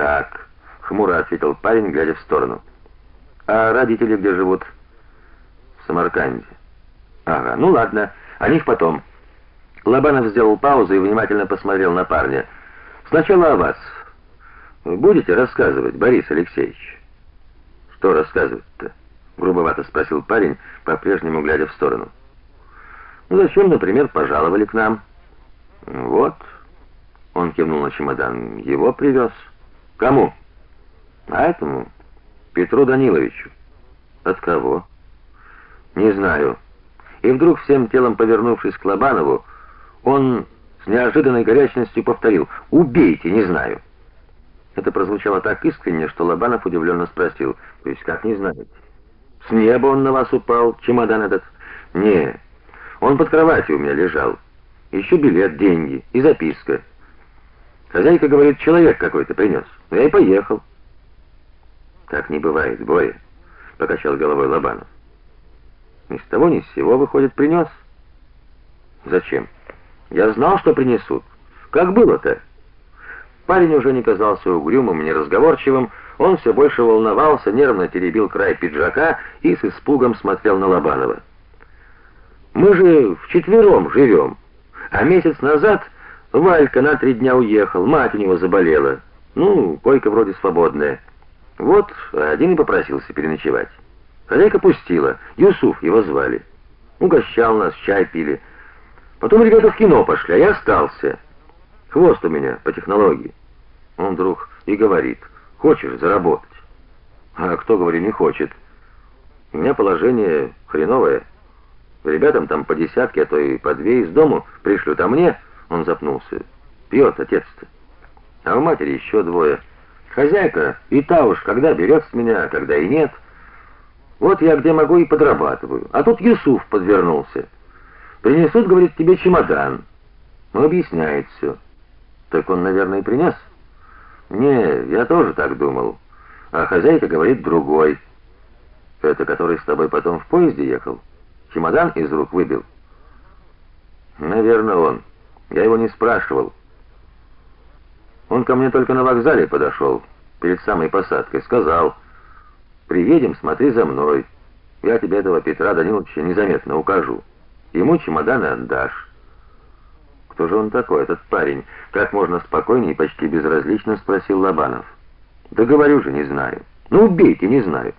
Так, хмуро ответил парень, глядя в сторону. А родители где живут? В Самарканде. Ага, ну ладно, о них потом. Лобанов сделал паузу и внимательно посмотрел на парня. Сначала о вас. Будете рассказывать, Борис Алексеевич? Что рассказывать-то? грубовато спросил парень, по-прежнему глядя в сторону. Ну зачем, например, пожаловали к нам? Вот. Он кивнул на чемодан. Его привез. Кому? А этому Петру Даниловичу. От кого? Не знаю. И вдруг всем телом повернувшись к Лобанову, он с неожиданной горячностью повторил: "Убейте, не знаю". Это прозвучало так искренне, что Лобанов удивленно спросил: "То есть как не знаете? С неба он на вас упал, чемодан этот?" "Не. Он под кроватью у меня лежал. Еще билет, деньги и записка. Хозяйка говорит, человек какой-то принес. Ну, я и поехал". "Так не бывает, Боя", покачал головой Лобанов. "Ни с того ни с сего выходит принес. Зачем?" Я знал, что принесут. Как было-то? Парень уже не казался угрюмым, неразговорчивым, он все больше волновался, нервно теребил край пиджака и с испугом смотрел на Лобанова. Мы же вчетвером живем. А месяц назад Валька на три дня уехал, мать у него заболела. Ну, койка вроде свободная. Вот, один и попросился переночевать. Хозяйка пустила, Юсуф его звали. Угощал нас, чай пили. Потом ребята в кино пошли, а я остался. Хвост у меня по технологии. Он вдруг и говорит: "Хочешь заработать?" А кто, говорю, не хочет? У меня положение хреновое. Ребятам там по десятке, а то и по две из дому пришлют, а мне, он запнулся. Пьет отец-то. А у матери еще двое. Хозяйка и та уж когда берет с меня, когда и нет. Вот я где могу и подрабатываю. А тут Юсуф подвернулся. Принесут, говорит, тебе чемодан. Ну, объясняет все. Так он, наверное, и принес. Не, я тоже так думал. А хозяйка говорит другой. Это который с тобой потом в поезде ехал? Чемодан из рук выбил. Наверное, он. Я его не спрашивал. Он ко мне только на вокзале подошел, перед самой посадкой, сказал: "Приедем, смотри за мной. Я тебе этого Петра Даниловича незаметно укажу". Ему чемоданы отдашь. Кто же он такой, этот парень? Как можно спокойнее и почти безразлично спросил Лобанов. Да говорю же, не знаю. Ну убейте, не знаю.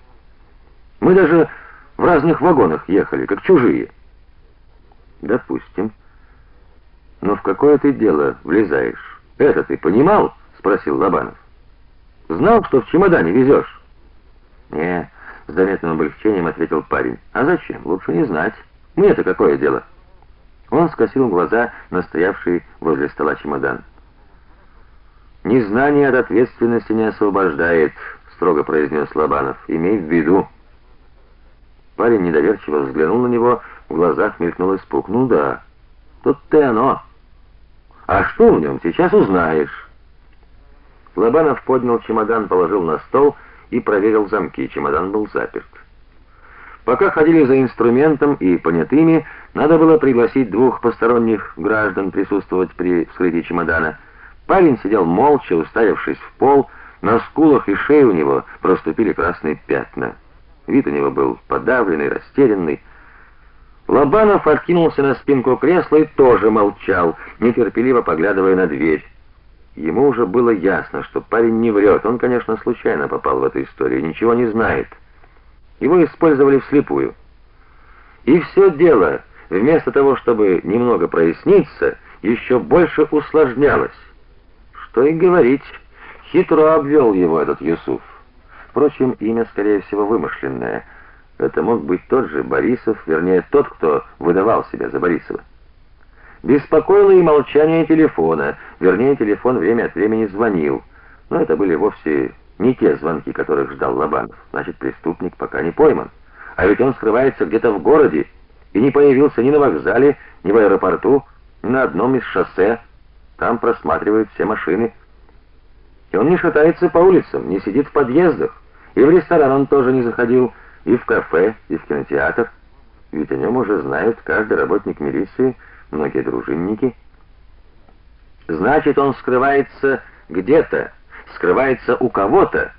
Мы даже в разных вагонах ехали, как чужие. Допустим. Но в какое ты дело влезаешь? Это ты понимал? спросил Лобанов. Знал, что в чемодане везешь?» «Не», — с заметным облегчением ответил парень. «А зачем? Лучше не знать». Мне-то какое дело? Он скосил глаза на стоявший возле стола чемодан. Незнание от ответственности не освобождает, строго произнес Лобанов. Имей в виду. Парень недоверчиво взглянул на него, в глазах мелькнул испуг. Ну да. Тут-то и оно. А что в нем, сейчас узнаешь. Лобанов поднял чемодан, положил на стол и проверил замки. Чемодан был заперт. Пока ходили за инструментом и понятыми, надо было пригласить двух посторонних граждан присутствовать при вскрытии чемодана. Парень сидел молча, уставившись в пол, на скулах и шее у него проступили красные пятна. Вид у него был подавленный, растерянный. Лобанов откинулся на спинку кресла и тоже молчал, нетерпеливо поглядывая на дверь. Ему уже было ясно, что парень не врет. Он, конечно, случайно попал в эту историю, ничего не знает. Его использовали вслепую. И все дело, вместо того, чтобы немного проясниться, еще больше усложнялось. Что и говорить, хитро обвел его этот Юсуф. Впрочем, имя скорее всего вымышленное. Это мог быть тот же Борисов, вернее, тот, кто выдавал себя за Борисова. Беспокоило и молчание телефона, вернее, телефон время от времени звонил. Но это были вовсе не те звонки, которых ждал Лобанов. Значит, преступник пока не пойман. А ведь он скрывается где-то в городе и не появился ни на вокзале, ни в аэропорту, ни на одном из шоссе. Там просматривают все машины. И он не шатается по улицам, не сидит в подъездах. И в ресторан он тоже не заходил, и в кафе, и в кинотеатр. Ведь о нем уже знают каждый работник милиции, многие дружинники. Значит, он скрывается где-то скрывается у кого-то,